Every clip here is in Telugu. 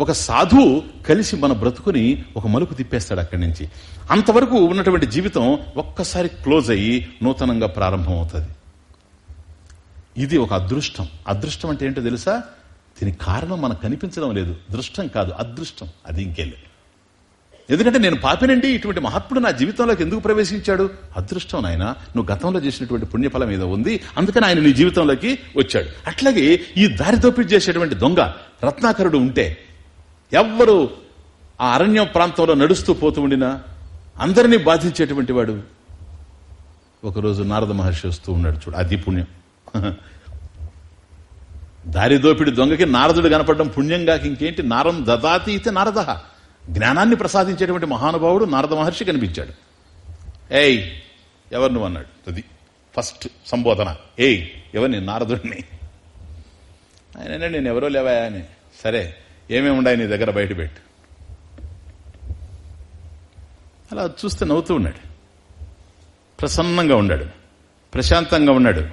ఒక సాధువు కలిసి మన బ్రతుకుని ఒక మలుపు తిప్పేస్తాడు అక్కడి నుంచి. అంతవరకు ఉన్నటువంటి జీవితం ఒక్కసారి క్లోజ్ అయ్యి నూతనంగా ప్రారంభం అవుతుంది ఇది ఒక అదృష్టం. అదృష్టం అంటే ఏంటో తెలుసా? దీనికి కారణం మనకు కనిపించడం లేదు. దృష్టం కాదు అదృష్టం. అది ఇంకెళ్ళే ఎందుకంటే నేను పాపినండి ఇటువంటి మహాత్ముడు నా జీవితంలోకి ఎందుకు ప్రవేశించాడు? అదృష్టం ఆయన నువ్వు గతంలో చేసినటువంటి పుణ్యఫలం ఏదో ఉంది అందుకని ఆయన నీ జీవితంలోకి వచ్చాడు. అట్లాగే ఈ దారి దోపిడి చేసేటువంటి దొంగ రత్నాకరుడు ఉంటే ఎవ్వరు ఆ అరణ్యం ప్రాంతంలో నడుస్తూ పోతూ ఉండినా అందరినీ బాధించేటువంటి వాడు ఒకరోజు నారద మహర్షి వస్తూ ఉన్నాడు చూడు అది పుణ్యం. దారి దోపిడి దొంగకి నారదుడు కనపడడం పుణ్యంగా ఇంకేంటి? నారం దదాతి ఇతే నారద. జ్ఞానాన్ని ప్రసాదించేటువంటి మహానుభావుడు నారద మహర్షి కనిపించాడు. ఏయ్ ఎవరు నువ్వు అన్నాడు. అది ఫస్ట్ సంబోధన. ఏయ్ ఎవరిని? నారదుడిని. ఆయన నేను ఎవరో లేవా అని. సరే ఏమేమి ఉన్నాయి నీ దగ్గర బయట పెట్టు. అలా చూస్తే నవ్వుతూ ఉన్నాడు. ప్రసన్నంగా ఉన్నాడు. ప్రశాంతంగా ఉన్నాడు.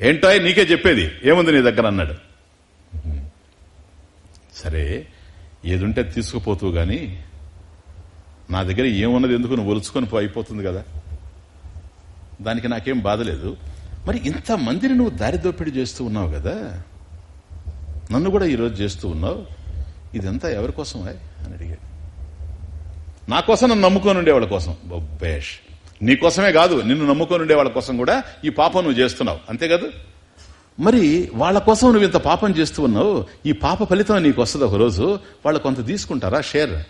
ఏంటో నీకే చెప్పేది. ఏముంది నీ దగ్గర అన్నాడు. సరే ఏదుంటే తీసుకుపోతూ గాని నా దగ్గర ఏమున్నది ఎందుకు నువ్వు ఒలుచుకొని అయిపోతుంది కదా. దానికి నాకేం బాధ లేదు. మరి ఇంత మందిని నువ్వు దారిదోపిడి చేస్తూ ఉన్నావు కదా? నన్ను కూడా ఈరోజు చేస్తూ ఉన్నావు. ఇదంతా ఎవరి కోసం అని అడిగాడు. నా కోసం నన్ను నమ్ముకొని ఉండేవాళ్ళ కోసం. బొబ్బేష్. నీ కోసమే కాదు నిన్ను నమ్ముకొని ఉండే వాళ్ళ కోసం కూడా ఈ పాపం నువ్వు చేస్తున్నావు. అంతే కదా? మరి వాళ్ళ కోసం నువ్వు ఇంత పాపం చేస్తూ ఉన్నావు. ఈ పాప ఫలితం నీకు వస్తుంది ఒకరోజు. వాళ్ళు కొంత తీసుకుంటారా? షేర్?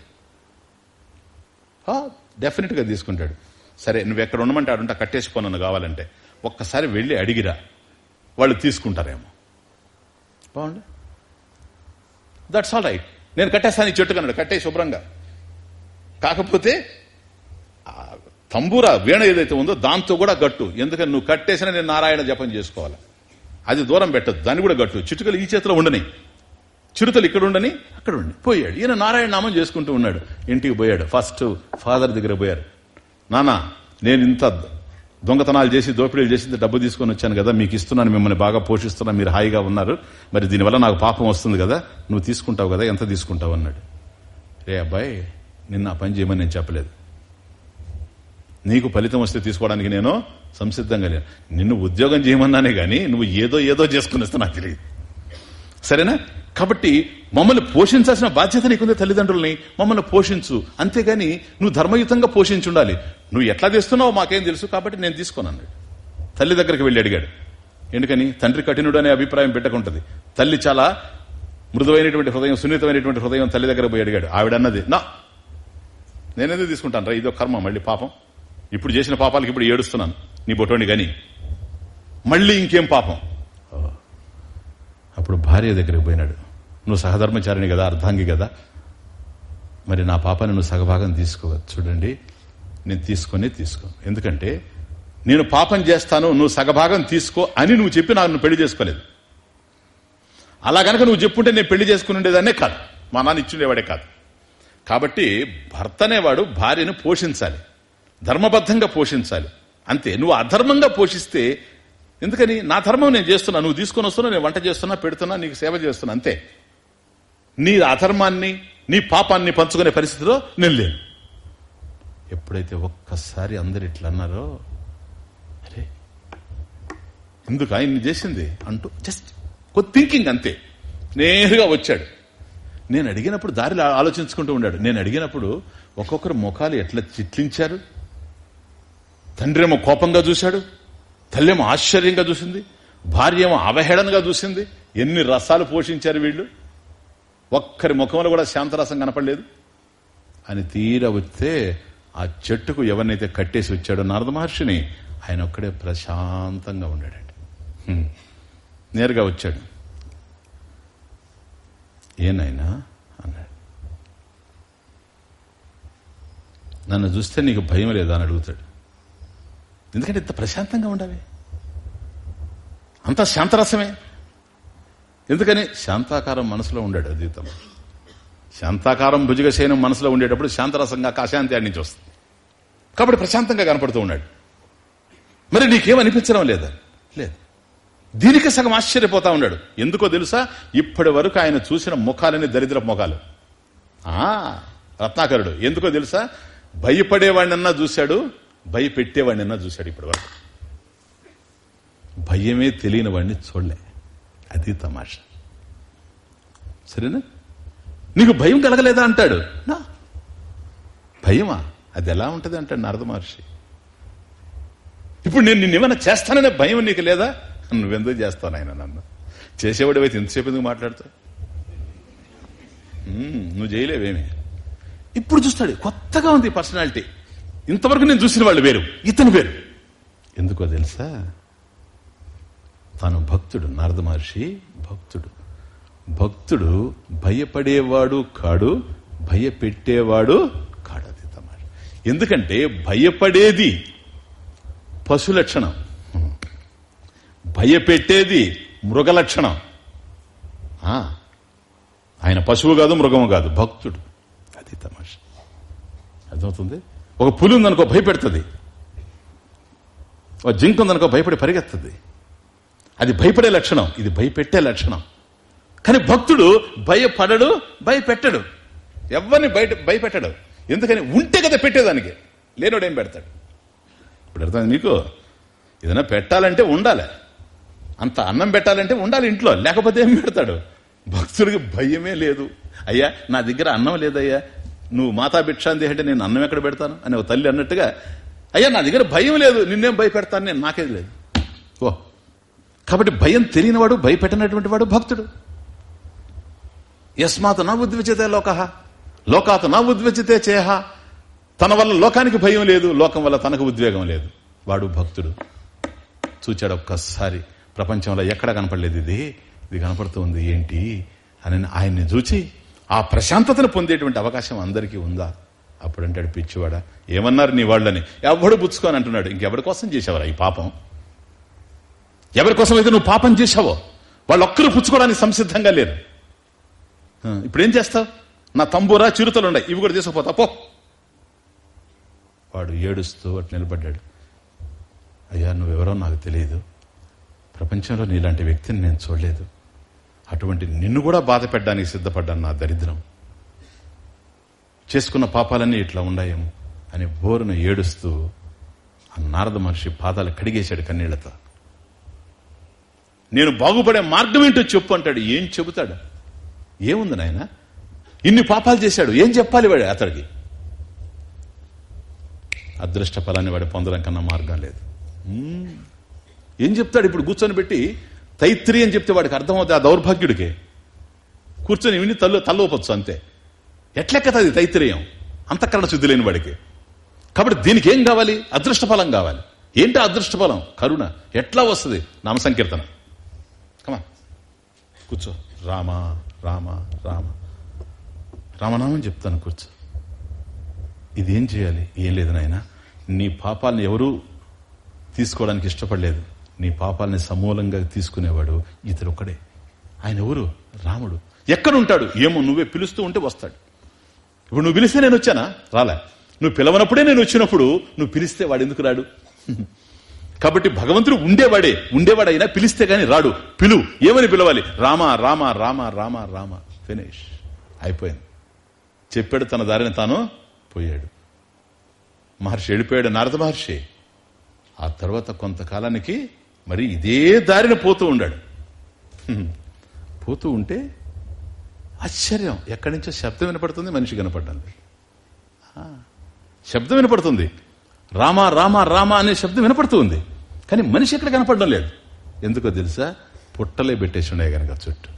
డెఫినెట్గా తీసుకుంటాడు. సరే నువ్వు ఎక్కడ ఉండమంటే ఆడుంటా కట్టేసిపోనన్ను కావాలంటే. ఒక్కసారి వెళ్ళి అడిగిరా. వాళ్ళు తీసుకుంటారేమో. బాగుంది. దట్స్ ఆల్ రైట్ నేను కట్టేస్తాను ఈ చెట్టు కన్నాడు కట్టే శుభ్రంగా. కాకపోతే తంబూర వీణ ఏదైతే ఉందో దాంతో కూడా గట్టు. ఎందుకని నువ్వు కట్టేసినా నేను నారాయణ జపం చేసుకోవాలి? అది దూరం పెట్టదు దాన్ని కూడా గట్టు. చిటుకలు ఈ చేతిలో ఉండని. చిరుతలు ఇక్కడ ఉండని అక్కడ ఉండి పోయాడు. ఈయన నారాయణ నామం చేసుకుంటూ ఉన్నాడు. ఇంటికి పోయాడు. ఫస్ట్ ఫాదర్ దగ్గర పోయారు. నానా నేను ఇంత దొంగతనాలు చేసి దోపిడీలు చేసి డబ్బు తీసుకొని వచ్చాను కదా మీకు ఇస్తున్నాను మిమ్మల్ని బాగా పోషిస్తున్నా మీరు హాయిగా ఉన్నారు. మరి దీనివల్ల నాకు పాపం వస్తుంది కదా నువ్వు తీసుకుంటావు కదా ఎంత తీసుకుంటావు అన్నాడు. రే అబ్బాయి నిన్న ఆ పని చేయమని నేను చెప్పలేదు. నీకు ఫలితం వస్తే తీసుకోవడానికి నేను సంసిద్ధంగా లేను. నిన్ను ఉద్యోగం చేయమన్నానే గాని నువ్వు ఏదో ఏదో చేసుకుని వస్తే నాకు తెలియదు. సరేనా? కాబట్టి మమ్మల్ని పోషించాల్సిన బాధ్యత నీకుంది తల్లిదండ్రుల్ని. మమ్మల్ని పోషించు. అంతేగాని నువ్వు ధర్మయుతంగా పోషించుండాలి. నువ్వు ఎట్లా తెస్తున్నావు మాకేం తెలుసు కాబట్టి నేను తీసుకున్నాను తల్లి దగ్గరికి వెళ్ళి అడిగాడు. ఎందుకని? తండ్రి కఠినుడు అనే అభిప్రాయం పెట్టకుంటది. తల్లి చాలా మృదువైనటువంటి హృదయం సున్నితమైనటువంటి హృదయం తల్లి దగ్గర పోయి అడిగాడు. ఆవిడ అన్నది నా నేనేదో తీసుకుంటాను రా? ఇదో కర్మ మళ్ళీ పాపం. ఇప్పుడు చేసిన పాపాలకి ఇప్పుడు ఏడుస్తున్నాను. నీ బొటోని గాని. మళ్ళీ ఇంకేం పాపం? అప్పుడు భార్య దగ్గరికి పోయినాడు. నువ్వు సహధర్మచారిణి కదా అర్ధాంగి కదా. మరి నా పాపాన్ని నువ్వు సగభాగం తీసుకోవచ్చు చూడండి నేను తీసుకొని తీసుకో. ఎందుకంటే నేను పాపం చేస్తాను నువ్వు సగభాగం తీసుకో అని నువ్వు చెప్పి నాకు పెళ్ళి చేసుకోలేదు. అలా గనక నువ్వు చెప్పుంటే నేను పెళ్ళి చేసుకుని ఉండేదాన్నే కాదు. మా నాన్న ఇచ్చుండేవాడే కాదు. కాబట్టి భర్త అనేవాడు భార్యను పోషించాలి. ధర్మబద్ధంగా పోషించాలి. అంతే నువ్వు అధర్మంగా పోషిస్తే ఎందుకని? నా ధర్మం నేను చేస్తున్నా నువ్వు తీసుకొని వస్తున్నా నేను వంట చేస్తున్నా పెడుతున్నా నీకు సేవ చేస్తున్నా అంతే. నీ అధర్మాన్ని నీ పాపాన్ని పంచుకునే పరిస్థితిలో నేను లేను. ఎప్పుడైతే ఒక్కసారి అందరు ఇట్లా అన్నారో అరే ఎందుకు ఆయన్ని చేసింది? అంటూ జస్ట్ కొద్ది థింకింగ్ అంతే. నేరుగా వచ్చాడు. నేను అడిగినప్పుడు దారిలో ఆలోచించుకుంటూ ఉన్నాడు నేను అడిగినప్పుడు ఒక్కొక్కరు ముఖాలు ఎట్లా చిట్లించారు? తండ్రి ఏమో కోపంగా చూశాడు. తల్లేమో ఆశ్చర్యంగా చూసింది. భార్య ఏమో అవహేళనగా చూసింది. ఎన్ని రసాలు పోషించారు వీళ్ళు? ఒక్కరి ముఖంలో కూడా శాంతరసం కనపడలేదు. అని తీర వస్తే ఆ చెట్టుకు ఎవరినైతే కట్టేసి వచ్చాడో నారద మహర్షిని ఆయన ఒక్కడే ప్రశాంతంగా ఉన్నాడండి నేరుగా వచ్చాడు. ఏనాయనా అన్నాడు. నన్ను చూస్తే నీకు భయం లేదా? అని అడుగుతాడు. ఎందుకంటే ఇంత ప్రశాంతంగా ఉండవి అంత శాంతరసమే. ఎందుకని? శాంతాకారం మనసులో ఉండాడు అద్వైతం శాంతాకారం భుజగశయనం మనసులో ఉండేటప్పుడు శాంతరసంగా కాశాంతి ఆడి నుంచి వస్తుంది కాబట్టి ప్రశాంతంగా కనపడుతూ ఉన్నాడు. మరి నీకేం అనిపించడం లేదా? లేదు. దీనికి సగం ఆశ్చర్యపోతా ఉన్నాడు. ఎందుకో తెలుసా? ఇప్పటి వరకు ఆయన చూసిన ముఖాలని దరిద్ర ముఖాలు. ఆ రత్నాకరుడు. ఎందుకో తెలుసా? భయపడేవాడినన్నా చూశాడు భయపెట్టేవాడినన్నా చూశాడు ఇప్పటి వరకు. భయమే తెలియని వాడిని చూడలే. అది తమాష. సరేనా? నీకు భయం కలగలేదా అంటాడు. నా? భయమా? అది ఎలా ఉంటుంది అంటాడు నారద మహర్షి. ఇప్పుడు నేను నిన్నేమైనా చేస్తాననే భయం నీకు లేదా? నువ్వెందుకు చేస్తాను ఆయన నన్ను? చేసేవాడు అయితే ఇంతసేపు ఎందుకు మాట్లాడుతావు? నువ్వు చేయలేవేమి? ఇప్పుడు చూస్తాడు కొత్తగా ఉంది పర్సనాలిటీ. ఇంతవరకు నేను చూసిన వాళ్ళు వేరు ఇతను వేరు. ఎందుకో తెలుసా? తాను భక్తుడు నారద మహర్షి భక్తుడు. భక్తుడు భయపడేవాడు కాడు భయపెట్టేవాడు కాడు అది ఎందుకంటే భయపడేది పశు లక్షణం. భయపెట్టేది మృగ లక్షణం. ఆ, ఆయన పశువు కాదు మృగము కాదు భక్తుడు. అది తమాష. అర్థమవుతుంది? ఒక పులి ఉందనుకో భయపెడుతుంది. ఒక జింక ఉందనుకో భయపడి పరిగెత్తది. అది భయపడే లక్షణం ఇది భయపెట్టే లక్షణం. కానీ భక్తుడు భయపడడు భయపెట్టడు. ఎవరిని బయట భయపెట్టడు. ఎందుకని? ఉంటే కదా పెట్టేదానికి. లేనోడు ఏం పెడతాడు? ఇప్పుడు అర్థమైంది నీకు ఏదైనా పెట్టాలంటే ఉండాలి. అంత అన్నం పెట్టాలంటే ఉండాలి ఇంట్లో. లేకపోతే ఏం పెడతాడు? భక్తుడికి భయమే లేదు. అయ్యా నా దగ్గర అన్నం లేదయ్యా. నువ్వు మాతా భిక్షాంతి అంటే నేను అన్నం ఎక్కడ పెడతాను? అని ఒక తల్లి అన్నట్టుగా అయ్యా నా దగ్గర భయం లేదు. నిన్నేం భయపెడతాను? నేను నాకేది లేదు. ఓ. కాబట్టి భయం తెలియనివాడు భయపెట్టినటువంటి వాడు భక్తుడు. యస్మాత్ నా ఉద్విజతే లోక? లోకాత్ నా ఉద్విజతే చేహ? తన వల్ల లోకానికి భయం లేదు లోకం వల్ల తనకు ఉద్వేగం లేదు. వాడు భక్తుడు. చూచాడు ఒక్కసారి. ప్రపంచంలో ఎక్కడ కనపడలేదు ఇది? ఇది కనపడుతుంది ఏంటి? అని ఆయన్ని చూచి ఆ ప్రశాంతతను పొందేటువంటి అవకాశం అందరికీ ఉందా? అప్పుడు అంటాడు పిచ్చివాడా ఏమన్నారు నీ వాళ్ళని? ఎవడు పుచ్చుకొని అంటున్నాడు. ఇంకెవరి కోసం చేసావరా ఈ పాపం? ఎవరి కోసం అయితే నువ్వు పాపం చేసావో వాళ్ళు ఒక్కరు పుచ్చుకోవడానికి సంసిద్ధంగా లేరు. ఇప్పుడు ఏం చేస్తావు? నా తంబూరా చిరుతలు ఉన్నాయి. ఇవి కూడా తీసుకుపోతా పో. వాడు ఏడుస్తూ అటు నిలబడ్డాడు. అయ్యా నువ్వెవరో నాకు తెలియదు. ప్రపంచంలో నీలాంటి వ్యక్తిని నేను చూడలేదు. అటువంటి నిన్ను కూడా బాధ పెట్టడానికి సిద్ధపడ్డాను నా దరిద్రం. చేసుకున్న పాపాలన్నీ ఇట్లా ఉన్నాయేమో అని బోరును ఏడుస్తూ ఆ నారద మహర్షి పాదాలు కడిగేశాడు కన్నీళ్ళతో. నేను బాగుపడే మార్గం ఏంటో చెప్పు అంటాడు. ఏం చెబుతాడు? ఏముంది నాయన? ఇన్ని పాపాలు చేశాడు. ఏం చెప్పాలి వాడు అతడికి? అదృష్ట ఫలాన్ని వాడు పొందడం కన్నా మార్గం లేదు. ఏం చెప్తాడు? ఇప్పుడు కూర్చొని పెట్టి తైత్రి అని చెప్తే వాడికి అర్థమవుతుంది ఆ దౌర్భాగ్యుడికి. కూర్చొని విని తల్లు తల్లవపచ్చు అంతే. ఎట్లెక్కతుంది తైత్రీయం? అంతఃకరణ శుద్ధి లేని వాడికి. కాబట్టి దీనికి ఏం కావాలి? అదృష్ట ఫలం కావాలి. ఏంటి అదృష్ట ఫలం? కరుణ. ఎట్లా వస్తుంది? నామ సంకీర్తన కమా కూర్చో. రామ రామ రామ. రామనామం చెప్తాను కూర్చో. ఇది ఏం చేయాలి? ఏం లేదు నాయన. నీ పాపాలను ఎవరూ తీసుకోవడానికి ఇష్టపడలేదు. నీ పాపాలని సమూలంగా తీసుకునేవాడు ఇతడు ఒక్కడే ఆయన ఎవరు? రాముడు. ఎక్కడుంటాడు? ఏమో నువ్వే పిలుస్తూ ఉంటే వస్తాడు. ఇప్పుడు నువ్వు పిలిస్తే నేను వచ్చానా? రాలే. నువ్వు పిలవనప్పుడే నేను వచ్చినప్పుడు నువ్వు పిలిస్తే వాడు ఎందుకు రాడు? కాబట్టి భగవంతుడు ఉండేవాడే ఉండేవాడైనా పిలిస్తే గాని రాడు. పిలు ఏమని పిలవాలి? రామ రామ రామ రామ రామ. ఫినిష్ అయిపోయింది. చెప్పాడు తన దారిని తాను పోయాడు. మహర్షి వెళ్ళిపోయాడు నారద మహర్షి. ఆ తర్వాత కొంతకాలానికి మరి ఇదే దారిన పోతూ ఉండాడు. పోతూ ఉంటే ఆశ్చర్యం. ఎక్కడి నుంచో శబ్దం వినపడుతుంది మనిషి కనపడ్డాను. శబ్దం వినపడుతుంది. రామ రామ రామ అనే శబ్దం వినపడుతుంది కానీ మనిషి ఎక్కడ కనపడడం లేదు. ఎందుకో తెలుసా? పుట్టలే పెట్టేసి ఉన్నాయి కనుక చుట్టూ.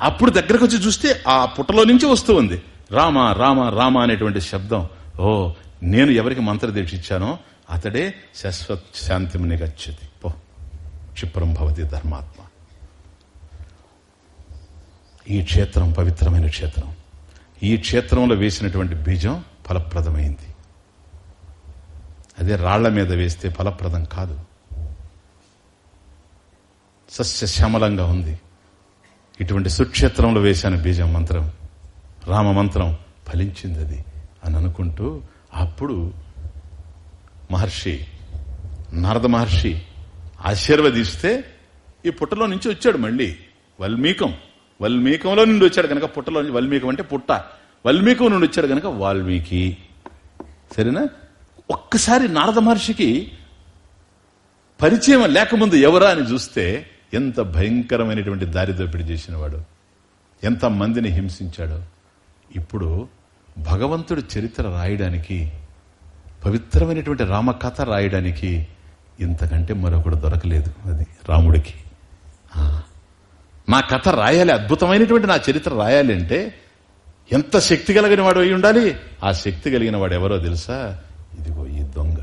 అప్పుడు దగ్గరకు వచ్చి చూస్తే ఆ పుట్టలో నుంచి వస్తూ ఉంది. రామ రామ రామ అనేటువంటి శబ్దం. ఓ నేను ఎవరికి మంత్రదీక్ష ఇచ్చానో అతడే శాశ్వత శాంతిని గచ్చతి. పో క్షిప్రం భవతి ధర్మాత్మ. ఈ క్షేత్రం పవిత్రమైన క్షేత్రం. ఈ క్షేత్రంలో వేసినటువంటి బీజం ఫలప్రదమైంది. అదే రాళ్ళ మీద వేస్తే ఫలప్రదం కాదు. సస్యశ్యామలంగా ఉంది. ఇటువంటి సుక్షేత్రంలో వేశాను బీజం మంత్రం. రామ మంత్రం ఫలించింది అది అని అనుకుంటూ అప్పుడు మహర్షి నారద మహర్షి ఆశీర్వదిస్తే ఈ పుట్టలో నుంచి వచ్చాడు మళ్ళీ. వల్మీకం. వల్మీకంలో నుండి వచ్చాడు కనుక పుట్టలో నుంచి వల్మీకం అంటే పుట్ట. వల్మీకం నుండి వచ్చాడు కనుక వాల్మీకి. సరేనా? ఒక్కసారి నారద మహర్షికి పరిచయం లేకముందు ఎవరా అని చూస్తే ఎంత భయంకరమైనటువంటి దారిదోపిడి చేసినవాడు. ఎంత మందిని హింసించాడో. ఇప్పుడు భగవంతుడి చరిత్ర రాయడానికి పవిత్రమైనటువంటి రామకథ రాయడానికి ఇంతకంటే మరొకడు దొరకలేదు అది రాముడికి. నా కథ రాయాలి అద్భుతమైనటువంటి నా చరిత్ర రాయాలి అంటే ఎంత శక్తి కలిగిన వాడు అయి ఉండాలి? ఆ శక్తి కలిగిన వాడు ఎవరో తెలుసా? ఇదిగో ఈ దొంగ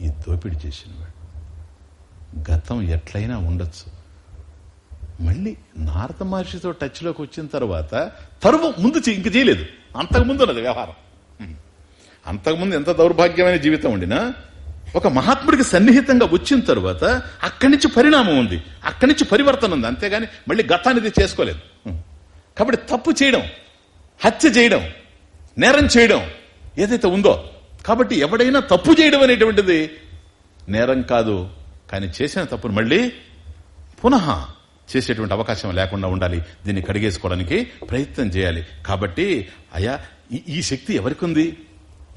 ఈ దోపిడి చేసినవాడు గతం ఎట్లయినా ఉండొచ్చు. మళ్ళీ నారద మహర్షితో టచ్లోకి వచ్చిన తర్వాత తరువు ముందు ఇంక చేయలేదు. అంతకుముందు ఉన్నది వ్యవహారం. అంతకుముందు ఎంత దౌర్భాగ్యమైన జీవితం ఉండినా ఒక మహాత్ముడికి సన్నిహితంగా వచ్చిన తర్వాత అక్కడి నుంచి పరిణామం ఉంది. అక్కడి నుంచి పరివర్తన ఉంది. అంతేగాని మళ్ళీ గతానిది చేసుకోలేదు. కాబట్టి తప్పు చేయడం హత్య చేయడం నేరం చేయడం ఏదైతే ఉందో కాబట్టి ఎవడైనా తప్పు చేయడం అనేటువంటిది నేరం కాదు. కానీ చేసిన తప్పును మళ్ళీ పునః చేసేటువంటి అవకాశం లేకుండా ఉండాలి. దీన్ని కడిగేసుకోవడానికి ప్రయత్నం చేయాలి. కాబట్టి అయ్యా ఈ- ఈ శక్తి ఎవరికి ఉంది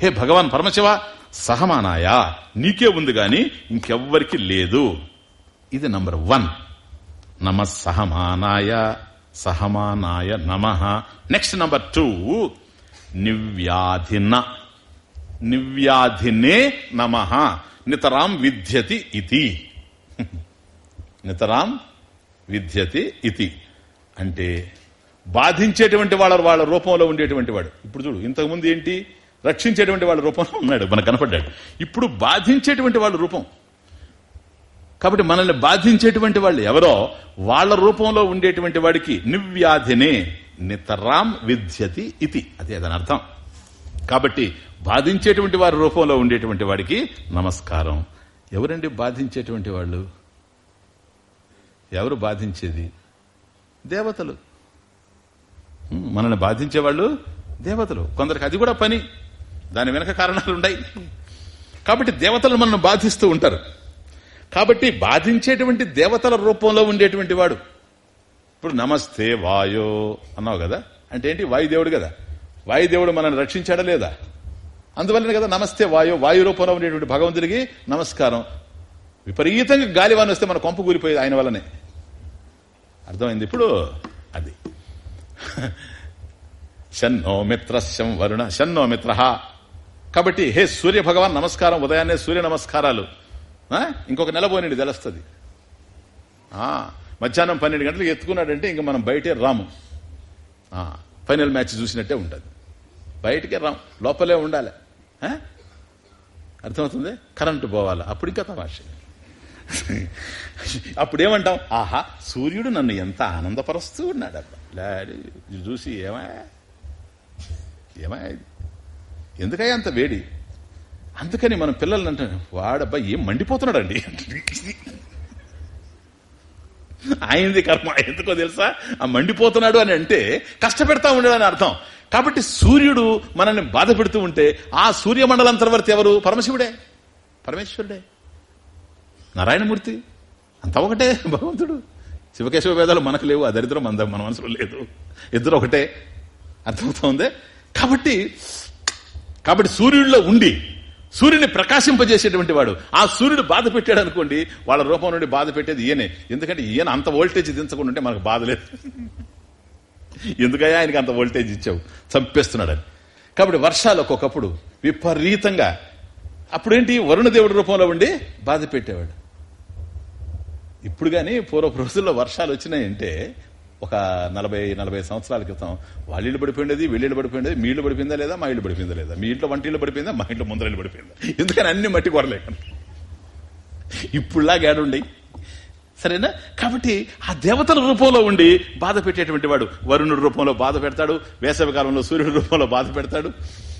హే భగవాన్ పరమశివ సహమానాయా నీకే ఉంది గాని ఇంకెవ్వరికి లేదు. ఇది నంబర్ వన్. నమ సహమానాయ సహమానాయ నమ. Next number two. నివ్యాధిన నివ్యాధినే నమ. నితరాం విద్యతి ఇది నితరాం విద్యతి ఇది అంటే బాధించేటువంటి వాళ్ళ వాళ్ళ రూపంలో ఉండేటువంటి వాడు. ఇప్పుడు చూడు ఇంతకుముందు ఏంటి? రక్షించేటువంటి వాళ్ళ రూపంలో ఉన్నాడు మనకు కనపడ్డాడు. ఇప్పుడు బాధించేటువంటి వాళ్ళ రూపం. కాబట్టి మనల్ని బాధించేటువంటి వాళ్ళు ఎవరో వాళ్ళ రూపంలో ఉండేటువంటి వాడికి నివ్యాధినే నితరాం విద్యతి ఇది అదే దాని అర్థం. కాబట్టి బాధించేటువంటి వారి రూపంలో ఉండేటువంటి వాడికి నమస్కారం. ఎవరండి బాధించేటువంటి వాళ్ళు? ఎవరు బాధించేది? దేవతలు. మనల్ని బాధించే వాళ్ళు దేవతలు. కొందరికి అది కూడా పని. దాని వెనక కారణాలు ఉన్నాయి కాబట్టి దేవతలు మనల్ని బాధిస్తూ ఉంటారు. కాబట్టి బాధించేటువంటి దేవతల రూపంలో ఉండేటువంటి వాడు. ఇప్పుడు నమస్తే వాయో అన్నావు కదా? అంటే ఏంటి? వాయుదేవుడు కదా. వాయుదేవుడు మనల్ని రక్షించాడా లేదా? అందువల్లనే కదా నమస్తే వాయు వాయు రూపంలో ఉండేటువంటి భగవంతుడికి నమస్కారం. విపరీతంగా గాలివాన వస్తే మన కొంప కూలిపోయేది ఆయన వల్లనే. అర్థమైంది ఇప్పుడు? అది. షన్నో మిత్రశం వరుణ షన్నో మిత్ర. కాబట్టి హే సూర్య భగవాన్ నమస్కారం ఉదయాన్నే సూర్య నమస్కారాలు. ఇంకొక నెల పోనండి తెలుస్తుంది. మధ్యాహ్నం పన్నెండు గంటలకు ఎత్తుకున్నాడంటే ఇంకా మనం బయటే రాము. ఫైనల్ మ్యాచ్ చూసినట్టే ఉంటుంది. బయటకే రాము లోపలే ఉండాలి. అర్థమవుతుంది? కరెంటు పోవాలి? అప్పుడు ఇంకా తమాష. అప్పుడేమంటాం? ఆహా సూర్యుడు నన్ను ఎంత ఆనందపరుస్తూ ఉన్నాడు అబ్బా. చూసి ఏమా? ఏమా ఎందుకయ్యా అంత వేడి? అందుకని మనం పిల్లల్ని అంటే వాడబ్బా ఏం మండిపోతున్నాడండి? ఆయనది కర్మ. ఎందుకో తెలుసా? ఆ మండిపోతున్నాడు అని అంటే కష్టపెడతా ఉండడని అర్థం. కాబట్టి సూర్యుడు మనల్ని బాధ పెడుతూ ఉంటే ఆ సూర్యమండలంతర్వర్తి ఎవరు? పరమశివుడే. పరమేశ్వరుడే. నారాయణమూర్తి. అంత ఒకటే భగవంతుడు. శివకేశవ వేదాలు మనకు లేవు. ఆ దరిద్రం మన మన మనసులో లేదు. ఇద్దరు ఒకటే. అర్థమవుతోంది? కాబట్టి కాబట్టి సూర్యుడిలో ఉండి సూర్యుని ప్రకాశింపజేసేటువంటి వాడు. ఆ సూర్యుడు బాధ పెట్టాడు అనుకోండి వాళ్ళ రూపం నుండి బాధ పెట్టేది ఈయనే. ఎందుకంటే ఈయన అంత వోల్టేజ్ దించకుండా ఉంటే మనకు బాధ లేదు. ఎందుకయ్యా ఆయనకి అంత వోల్టేజ్ ఇచ్చావు? చంపేస్తున్నాడని. కాబట్టి వర్షాలు ఒక్కొక్కప్పుడు విపరీతంగా. అప్పుడేంటి? వరుణదేవుడి రూపంలో ఉండి బాధ పెట్టేవాడు. ఇప్పుడు కానీ పూర్వపు రోజుల్లో వర్షాలు వచ్చినాయంటే ఒక నలభై నలభై సంవత్సరాల క్రితం వాళ్ళ ఇల్లు పడిపోయింది వీళ్ళిళ్ళు పడిపోయింది మీ ఇల్లు పడిపోయిందా లేదా మా ఇల్లు పడిపోయిందా లేదా? మీ ఇంట్లో వంట ఇల్లు పడిపోయిందా మా ఇంట్లో ముందర పడిపోయిందా? ఎందుకని అన్ని మట్టి కొరలేక ఇప్పుడులా ఏడుండయి. సరేనా? కాబట్టి ఆ దేవతల రూపంలో ఉండి బాధ పెట్టేటువంటి వాడు వరుణుడి రూపంలో బాధ పెడతాడు వేసవి కాలంలో సూర్యుడి రూపంలో బాధ పెడతాడు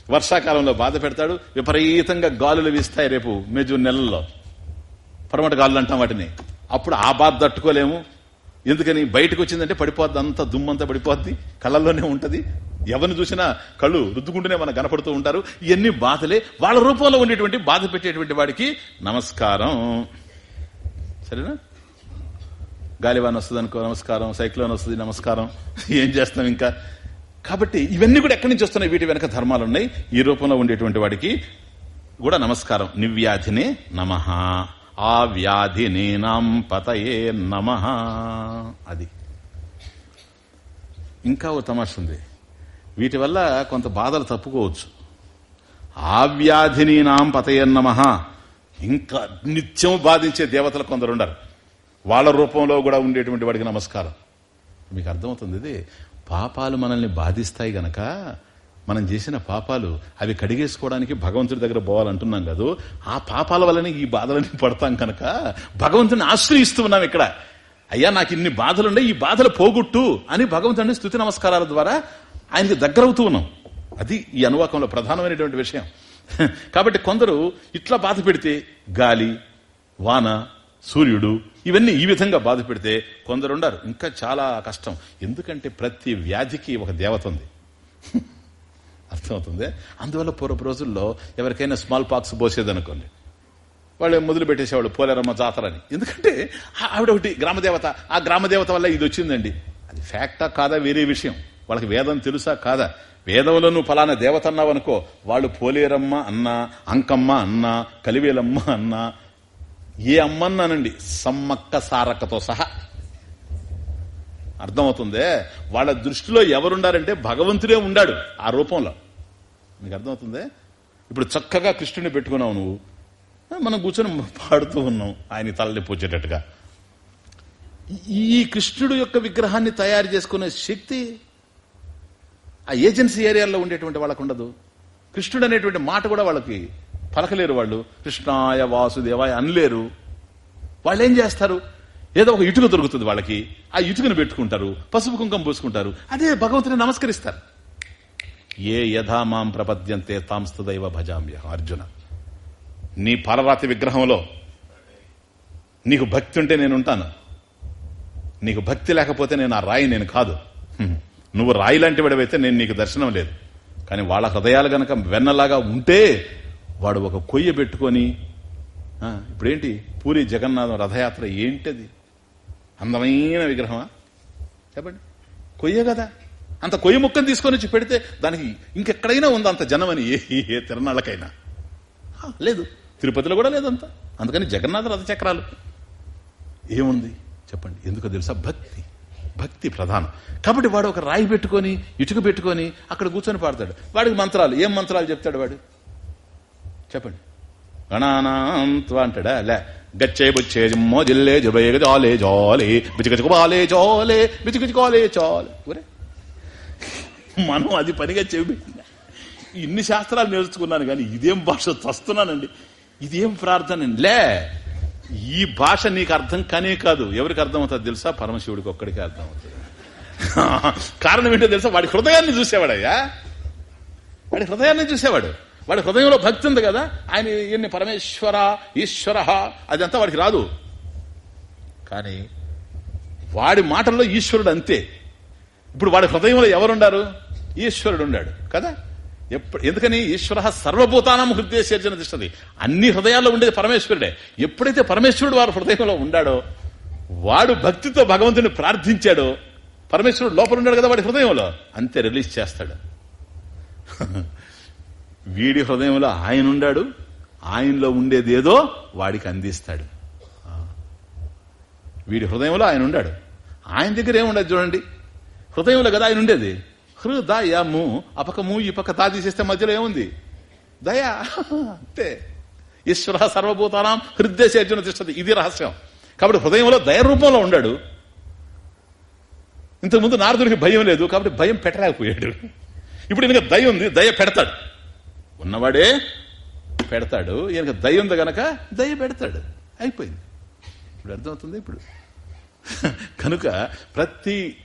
వర్షాకాలంలో బాధ పెడతాడు విపరీతంగా గాలులు వీస్తాయి రేపు మే నెలల్లో పరమట గాలులు అంటాం వాటిని. అప్పుడు ఆ బాధ తట్టుకోలేము. ఎందుకని? బయటకు వచ్చిందంటే పడిపోద్ది అంతా దుమ్మంతా పడిపోద్ది కళ్ళల్లోనే ఉంటది. ఎవరిని చూసినా కళ్ళు రుద్దుకుంటూనే మనకు కనపడుతూ ఉంటారు. ఇవన్నీ బాధలే. వాళ్ళ రూపంలో ఉండేటువంటి బాధ పెట్టేటువంటి వాడికి నమస్కారం. సరేనా? గాలివాన్ వస్తుంది అనుకో నమస్కారం సైక్లోన్ వస్తుంది నమస్కారం ఏం చేస్తాం ఇంకా? కాబట్టి ఇవన్నీ కూడా ఎక్కడి నుంచి వస్తున్నాయి? వీటి వెనక ధర్మాలు ఉన్నాయి. ఈ రూపంలో ఉండేటువంటి వాడికి కూడా నమస్కారం. నివ్యాధినే నమ. ఆ వ్యాధి నేనాం పతయే నమ. అది. ఇంకా ఓ తమాష ఉంది. వీటి వల్ల కొంత బాధలు తప్పుకోవచ్చు. ఆ వ్యాధిని నాం పతయే నమ. ఇంకా నిత్యం బాధించే దేవతలు కొందరు ఉండరు వాళ్ళ రూపంలో కూడా ఉండేటువంటి వాడికి నమస్కారం. మీకు అర్థమవుతుంది ఇది? పాపాలు మనల్ని బాధిస్తాయి గనక మనం చేసిన పాపాలు అవి కడిగేసుకోవడానికి భగవంతుడి దగ్గర పోవాలంటున్నాం కదా. ఆ పాపాల వల్లనే ఈ బాధలని పడతాం కనుక భగవంతుని ఆశ్రయిస్తూ ఉన్నాం ఇక్కడ. అయ్యా నాకు ఇన్ని బాధలుండే ఈ బాధలు పోగొట్టు అని భగవంతుడిని స్థుతి నమస్కారాల ద్వారా ఆయనకి దగ్గరవుతూ ఉన్నాం. అది ఈ అనువాకంలో ప్రధానమైనటువంటి విషయం. కాబట్టి కొందరు ఇట్లా బాధ పెడితే గాలి వాన సూర్యుడు ఇవన్నీ ఈ విధంగా బాధ పెడితే కొందరు ఉండరు ఇంకా చాలా కష్టం. ఎందుకంటే ప్రతి వ్యాధికి ఒక దేవత ఉంది. అర్థమవుతుంది? అందువల్ల పూర్వపు రోజుల్లో ఎవరికైనా స్మాల్ పాక్స్ పోసేదనుకోండి. వాళ్ళు మొదలు పెట్టేసేవాళ్ళు పోలేరమ్మ జాతర అని ఎందుకంటే ఆ- ఆవిడ ఒకటి గ్రామదేవత. ఆ గ్రామదేవత వల్ల ఇది వచ్చిందండి. అది ఫ్యాక్టా కాదా వేరే విషయం. వాళ్ళకి వేదం తెలుసా కాదా? వేదంలో నువ్వు ఫలానా దేవత అన్నావు అనుకో వాళ్ళు పోలేరమ్మ అన్నా అంకమ్మ అన్నా కలివేలమ్మ అన్నా ఏ అమ్మన్నానండి? సమ్మక్క సారక్కతో సహా. అర్థమవుతుందే? వాళ్ళ దృష్టిలో ఎవరుండారంటే భగవంతుడే ఉండాడు ఆ రూపంలో. మీకు అర్థమవుతుందే? ఇప్పుడు చక్కగా కృష్ణుని పెట్టుకున్నావు నువ్వు. మనం కూర్చొని పాడుతూ ఉన్నాం ఆయన తలని పూచేటట్టుగా. ఈ కృష్ణుడు యొక్క విగ్రహాన్ని తయారు చేసుకునే శక్తి ఆ ఏజెన్సీ ఏరియాల్లో ఉండేటువంటి వాళ్ళకు ఉండదు కృష్ణుడు అనేటువంటి మాట కూడా వాళ్ళకి పలకలేరు వాళ్ళు. కృష్ణాయ వాసుదేవాయ అనలేరు. వాళ్ళు ఏం చేస్తారు? ఏదో ఒక ఇటుక దొరుకుతుంది వాళ్ళకి. ఆ ఇటుకను పెట్టుకుంటారు. పసుపు కుంకం పూసుకుంటారు. అదే భగవంతుని నమస్కరిస్తారు. ఏ యథా మాం ప్రపద్యంతే తాంస్తదైవ భజామ్య అర్జున. నీ పాలరాతి విగ్రహంలో నీకు భక్తి ఉంటే నేను ఉంటాను. నీకు భక్తి లేకపోతే నేను ఆ రాయి నేను కాదు. నువ్వు రాయి లాంటి వాడివైతే నేను నీకు దర్శనం లేదు. కానీ వాళ్ళ హృదయాలు గనక వెన్నలాగా ఉంటే వాడు ఒక కొయ్య పెట్టుకొని ఇప్పుడేంటి? పూరి జగన్నాథం రథయాత్ర ఏంటది? అందమైన విగ్రహమా? చెప్పండి. కొయ్య కదా. అంత కొయ్య ముక్కను తీసుకొని వచ్చి పెడితే దానికి ఇంకెక్కడైనా ఉంది అంత జనమని? ఏ ఏ తిరణాళ్ళకైనా లేదు. తిరుపతిలో కూడా లేదంత అందుకని జగన్నాథ రథచక్రాలు ఏముంది? చెప్పండి. ఎందుకో తెలుసా? భక్తి. భక్తి ప్రధానం. కాబట్టి వాడు ఒక రాయి పెట్టుకొని ఇటుక పెట్టుకొని అక్కడ కూర్చొని పాడతాడు. వాడికి మంత్రాలు. ఏం మంత్రాలు చెప్తాడు వాడు? చెప్పండి. గణానాంత్వ అంటాడా? లే గచ్చే బుచ్చే జిమ్మో జిల్లే జుబేగ జాలే జాలే బిచికచుకు బాలే జాలే బిచికచుకోలే చాలే ఒరే మనం అది పనిగా చెవి ఇన్ని శాస్త్రాలు నేర్చుకున్నాను కానీ ఇదేం భాష చస్తున్నానండి? ఇదేం ప్రార్థన లే ఈ భాష నీకు అర్థం కానే కాదు. ఎవరికి అర్థమవుతుంది తెలుసా? పరమశివుడికి ఒక్కడికే అర్థమవుతుంది. కారణం ఏంటో తెలుసా? వాడి హృదయాన్ని చూసేవాడయ్యా. వాడి హృదయాన్ని చూసేవాడు. వాడి హృదయంలో భక్తి ఉంది కదా ఆయన ఈయన్ని పరమేశ్వర ఈశ్వర అదంతా వాడికి రాదు. కానీ వాడి మాటల్లో ఈశ్వరుడు అంతే. ఇప్పుడు వాడి హృదయంలో ఎవరుండారు? ఈశ్వరుడు ఉండాడు కదా? ఎప్పుడు ఎందుకని? ఈశ్వర సర్వభూతానం హృదయ హృదయసేర్జన దిష్టది అన్ని హృదయాల్లో ఉండేది పరమేశ్వరుడే. ఎప్పుడైతే పరమేశ్వరుడు వారి హృదయంలో ఉండాడో వాడు భక్తితో భగవంతుని ప్రార్థించాడో పరమేశ్వరుడు లోపల ఉన్నాడు కదా వాడి హృదయంలో. అంతే రిలీజ్ చేస్తాడు. వీడి హృదయంలో ఆయన ఉండాడు ఆయనలో ఉండేది ఏదో వాడికి అందిస్తాడు. వీడి హృదయంలో ఆయన ఉండాడు. ఆయన దగ్గర ఏముండదు చూడండి. హృదయంలో కదా ఆయన ఉండేది. హృదయము అపకము ఈ పక్క తా తీసేస్తే మధ్యలో ఏముంది? దయా. అంతే. ఈశ్వర సర్వభూతానం హృదయ సేర్జన తిష్టది. ఇది రహస్యం. కాబట్టి హృదయంలో దయ రూపంలో ఉండాడు ఇంతకుముందు నారదుడికి భయం లేదు కాబట్టి భయం పెట్టలేకపోయాడు. ఇప్పుడు ఇంకా దయ ఉంది దయ పెడతాడు. ఉన్నవాడే పెడతాడు ఈయనకు దయ ఉంది గనక దయ పెడతాడు. అయిపోయింది. ఇప్పుడు అర్థమవుతుంది ఇప్పుడు. కనుక ప్రతి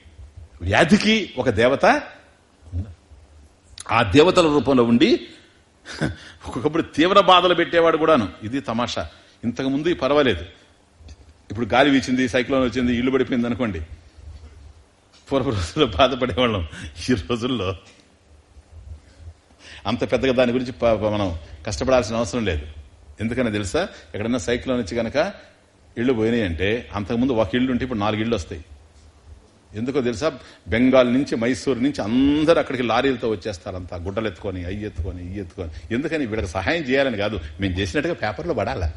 వ్యాధికి ఒక దేవత ఆ దేవతల రూపంలో ఉండి ఒక్కొక్కప్పుడు తీవ్ర బాధలు పెట్టేవాడు కూడాను. ఇది తమాషా. ఇంతకుముందు ముందు పర్వాలేదు. ఇప్పుడు గాలి వీచింది సైక్లోన్ వచ్చింది ఇల్లు పడిపోయింది అనుకోండి. పూర్వ రోజుల్లో బాధపడేవాళ్ళం. ఈ రోజుల్లో అంత పెద్దగా దాని గురించి మనం కష్టపడాల్సిన అవసరం లేదు. ఎందుకని తెలుసా? ఎక్కడన్నా సైక్లోన్ వచ్చి గనక ఇళ్ళు పోయినాయి అంటే అంతకుముందు ఒక ఇల్లు ఉంటే ఇప్పుడు నాలుగు ఇళ్ళు వస్తాయి. ఎందుకో తెలుసా? బెంగాల్ నుంచి మైసూరు నుంచి అందరు అక్కడికి లారీలతో వచ్చేస్తారు అంతా గుడ్డలు ఎత్తుకొని అయ్యి ఎత్తుకొని ఇయ్యి ఎత్తుకొని. ఎందుకని వీళ్ళకి సహాయం చేయాలని కాదు. మేము చేసినట్టుగా పేపర్లో పడాలా?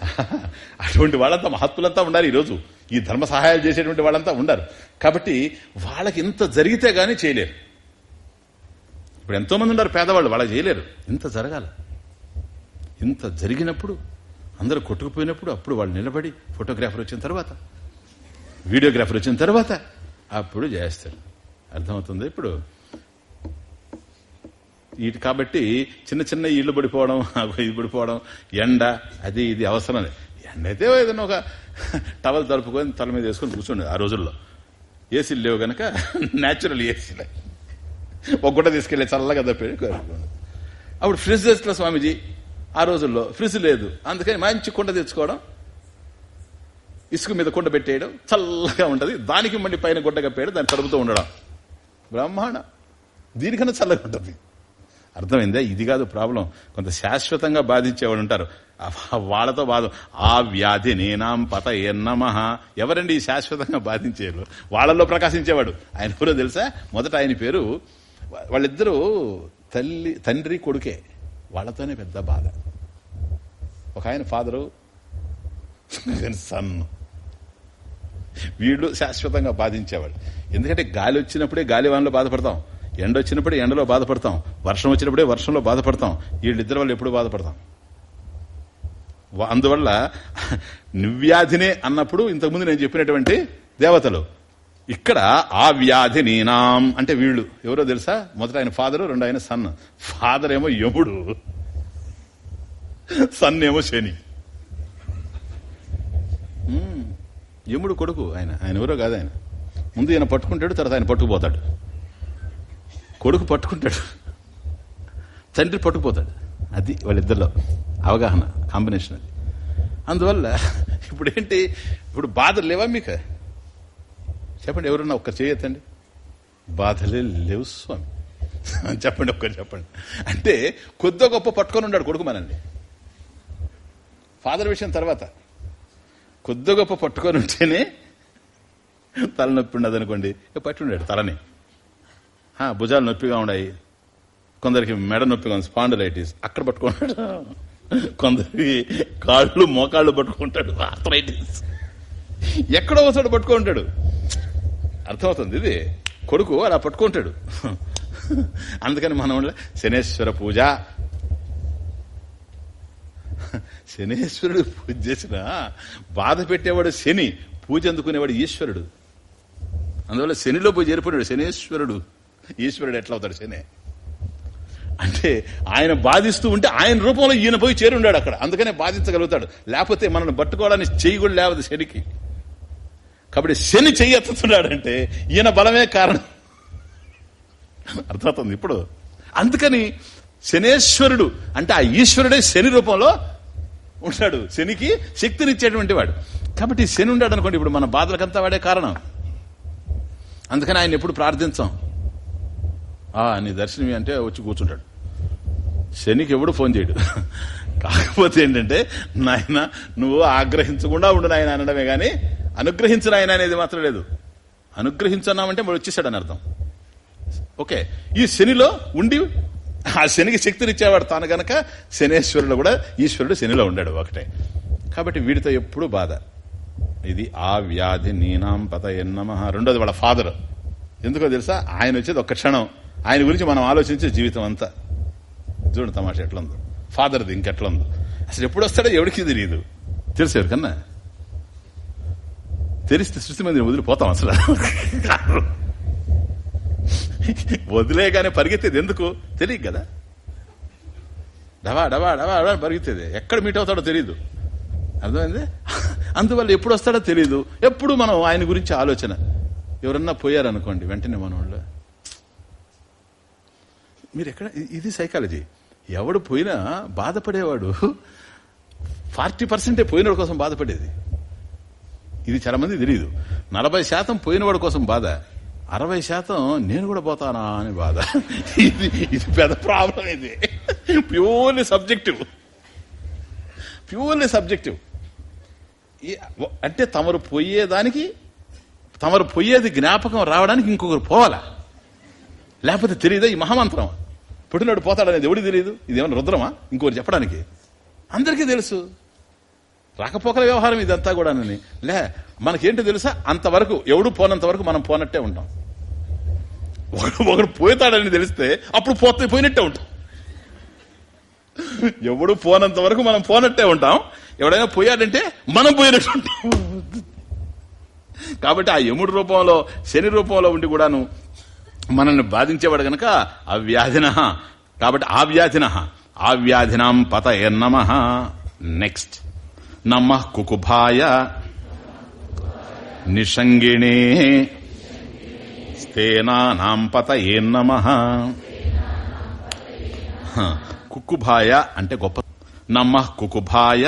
అటువంటి వాళ్ళంతా మహత్తులంతా ఉండాలి ఈరోజు. ఈ ధర్మ సహాయాలు చేసేటువంటి వాళ్ళంతా ఉండరు. కాబట్టి వాళ్ళకి ఇంత జరిగితే గానీ చేయలేరు ఇప్పుడు ఎంతోమంది ఉన్నారు పేదవాళ్ళు వాళ్ళకి చేయలేరు. ఇంత జరగాల. ఇంత జరిగినప్పుడు అందరూ కొట్టుకుపోయినప్పుడు అప్పుడు వాళ్ళు నిలబడి ఫోటోగ్రాఫర్ వచ్చిన తర్వాత వీడియోగ్రాఫర్ వచ్చిన తర్వాత అప్పుడు చేస్తారు. అర్థమవుతుంది ఇప్పుడు? వీటి కాబట్టి చిన్న చిన్న ఇళ్ళు పడిపోవడం ఇది పడిపోవడం ఎండ అది ఇది అవసరం ఎండ అయితే ఏదైనా ఒక టవల్ తలుపుకొని తల మీద వేసుకొని కూర్చుండేది ఆ రోజుల్లో. ఏసీలు లేవు గనక న్యాచురల్ ఏసీలే. ఒక గుడ్డ తీసుకెళ్ళే చల్లగా తప్పి అప్పుడు ఫ్రిడ్జ్ తెచ్చుకో స్వామీజీ ఆ రోజుల్లో ఫ్రిడ్జ్ లేదు. అందుకని మంచి కుండ తెచ్చుకోవడం ఇసుక మీద కుండ పెట్టేయడం చల్లగా ఉంటుంది. దానికి మళ్ళీ పైన గుడ్డ కప్పేయడం దాన్ని తడుపుతూ ఉండడం. బ్రహ్మాండ. దీనికన్నా చల్లగా ఉంటుంది. అర్థమైందా? ఇది కాదు ప్రాబ్లం. కొంత శాశ్వతంగా బాధించేవాడు ఉంటారు. వాళ్ళతో బాధ. ఆ వ్యాధి నేనాం పత ఎన్నమ ఎవరండి ఈ శాశ్వతంగా బాధించేవారు వాళ్ళల్లో ప్రకాశించేవాడు. ఆయన ఎవరో తెలుసా? మొదట ఆయన పేరు వాళ్ళిద్దరూ తల్లి తండ్రి కొడుకే. వాళ్ళతోనే పెద్ద బాధ. ఒక ఆయన ఫాదరు సన్. వీళ్ళు శాశ్వతంగా బాధించేవాళ్ళు ఎందుకంటే గాలి వచ్చినప్పుడే గాలి వానలో బాధపడతాం. ఎండ వచ్చినప్పుడే ఎండలో బాధపడతాం. వర్షం వచ్చినప్పుడే వర్షంలో బాధపడతాం. వీళ్ళిద్దరు వాళ్ళు ఎప్పుడు బాధపడతాం? అందువల్ల నివ్యాధినే అన్నప్పుడు ఇంతకుముందు నేను చెప్పినటువంటి దేవతలు. ఇక్కడ ఆ వ్యాధి నీనాం అంటే వీళ్ళు. ఎవరో తెలుసా? మొదట ఆయన ఫాదరు రెండు ఆయన సన్. ఫాదర్ ఏమో యముడు. సన్ ఏమో శని యముడు కొడుకు ఆయన. ఆయన ఎవరో కాదు ఆయన. ముందు ఈయన పట్టుకుంటాడు తర్వాత ఆయన పట్టుకుపోతాడు. కొడుకు పట్టుకుంటాడు. తండ్రి పట్టుకుపోతాడు. అది వాళ్ళిద్దరిలో అవగాహన కాంబినేషన్ అది. అందువల్ల ఇప్పుడు ఏంటి ఇప్పుడు బాధలు లేవా మీకు? చెప్పండి ఎవరన్నా ఒక్క చేయొద్దండి? బాధలే లేవు స్వామి. చెప్పండి ఒక్కరు చెప్పండి. అంటే కొద్ది గొప్ప పట్టుకొని ఉన్నాడు కొడుకు మనల్ని ఫాదర్ విషయం తర్వాత. కొద్ది గొప్ప పట్టుకొని ఉంటేనే తలనొప్పి ఉండదు అనుకోండి పట్టుండాడు తలని. భుజాలు నొప్పిగా ఉన్నాయి. కొందరికి మెడ నొప్పిగా ఉంది స్పాండలైటిస్. అక్కడ పట్టుకున్నాడు. కొందరికి కాళ్ళు మోకాళ్ళు పట్టుకుంటాడు. ఆర్థరైటిస్. ఎక్కడో ఒకసారి పట్టుకుంటాడు అర్థమవుతుంది ఇది. కొడుకు అలా పట్టుకుంటాడు. అందుకని మనం శనేశ్వర పూజ. శనేశ్వరుడు పూజ చేసిన బాధ పెట్టేవాడు శని పూజ అందుకునేవాడు ఈశ్వరుడు. అందువల్ల శనిలో పూజ ఏర్పడాడు శనేశ్వరుడు. ఈశ్వరుడు ఎట్లా అవుతాడు శని? అంటే ఆయన బాధిస్తూ ఉంటే ఆయన రూపంలో ఈయన పోయి చేరుండాడు అక్కడ. అందుకనే బాధించగలుగుతాడు. లేకపోతే మనల్ని పట్టుకోవడానికి చెయ్యి కూడా లేవదు శనికి. కాబట్టి శని చెయ్యి ఎత్తుతున్నాడంటే ఈయన బలమే కారణం. అర్థమవుతుంది ఇప్పుడు? అందుకని శనేశ్వరుడు అంటే ఆ ఈశ్వరుడే శని రూపంలో ఉంటాడు. శనికి శక్తినిచ్చేటువంటి వాడు. కాబట్టి శని ఉన్నాడు అనుకోండి ఇప్పుడు మన బాధలకంతా వాడే కారణం. అందుకని ఆయన ఎప్పుడు ప్రార్థించాం. ఆ నీ దర్శనమి అంటే వచ్చి కూర్చుంటాడు. శనికి ఎప్పుడు ఫోన్ చేయడు. కాకపోతే ఏంటంటే నాయన నువ్వు ఆగ్రహించకుండా ఉండు నాయన అనడమే కానీ అనుగ్రహించిన ఆయన అనేది మాత్రం లేదు. అనుగ్రహించున్నామంటే మరి వచ్చేసాడని అర్థం. ఓకే. ఈ శనిలో ఉండి ఆ శనికి శక్తినిచ్చేవాడు తాను గనక శనేశ్వరుడు కూడా ఈశ్వరుడు శనిలో ఉండాడు ఒకటే. కాబట్టి వీడితో ఎప్పుడు బాధ. ఇది ఆ వ్యాధి నీనాం పత ఎన్నమ రెండోది వాళ్ళ ఫాదర్. ఎందుకో తెలుసా? ఆయన వచ్చేది ఒక్క క్షణం. ఆయన గురించి మనం ఆలోచించే జీవితం అంతా. చూడండి తమాషా ఎట్లుందో. ఫాదర్ది ఇంకెట్లుందో. అసలు ఎప్పుడు వస్తాడో ఎవరికి తెలియదు తెలుసు ఎవరికన్నా? తెలిస్తే సృష్టి మందిని వదిలిపోతాం అసలు. వదిలేగానే పరిగెత్తేది ఎందుకు? తెలియదు కదా? డవా డవా డవా డవా పరిగెత్తేది. ఎక్కడ మీట్ అవుతాడో తెలియదు అర్థమైంది? అందువల్ల ఎప్పుడు వస్తాడో తెలియదు ఎప్పుడు మనం ఆయన గురించి ఆలోచన. ఎవరన్నా పోయారనుకోండి వెంటనే మన వాళ్ళు మీరు ఎక్కడ ఇది సైకాలజీ ఎవడు పోయినా బాధపడేవాడు ఫార్టీ పర్సెంటే పోయినోడి కోసం బాధపడేది. ఇది చాలా మంది తెలియదు నలభై శాతం పోయినవాడి కోసం బాధ. అరవై శాతం నేను కూడా పోతానా అని బాధ. ఇది ఇది పెద్ద ప్రాబ్లం ఇది. ప్యూర్లీ సబ్జెక్టివ్ ప్యూర్లీ సబ్జెక్టివ్ అంటే తమరు పోయేదానికి తమరు పోయేది జ్ఞాపకం రావడానికి ఇంకొకరు పోవాలా? లేకపోతే తెలియదా ఈ మహామంత్రం? పుట్టినోడు పోతాడనేది ఎవడికి తెలియదు ఇదేమన్నా రుద్రమా? ఇంకోటి చెప్పడానికి. అందరికీ తెలుసు. రాకపోకల వ్యవహారం ఇదంతా కూడా లే మనకేంటి తెలుసా? అంతవరకు ఎవడు పోనంత వరకు మనం పోనట్టే ఉంటాం. ఒకడు ఒకడు పోతాడని తెలిస్తే అప్పుడు పోతే పోయినట్టే ఉంటాం. ఎవడు పోనంత వరకు మనం పోనట్టే ఉంటాం. ఎవడైనా పోయాడంటే మనం పోయినట్టు ఉంటాం. కాబట్టి ఆ యముడు రూపంలో శని రూపంలో ఉండి కూడాను మనల్ని బాధించేవాడు గనక అవ్యాధిన. కాబట్టి ఆ వ్యాధిన. ఆ వ్యాధినాం పత ఎన్నమ నెక్స్ట్ నమ కుకుభాయ నిషంగిణే స్తేనానాం పత ఏన్నమ కుక్కుభాయ అంటే గొప్ప. నమ కుకుభాయ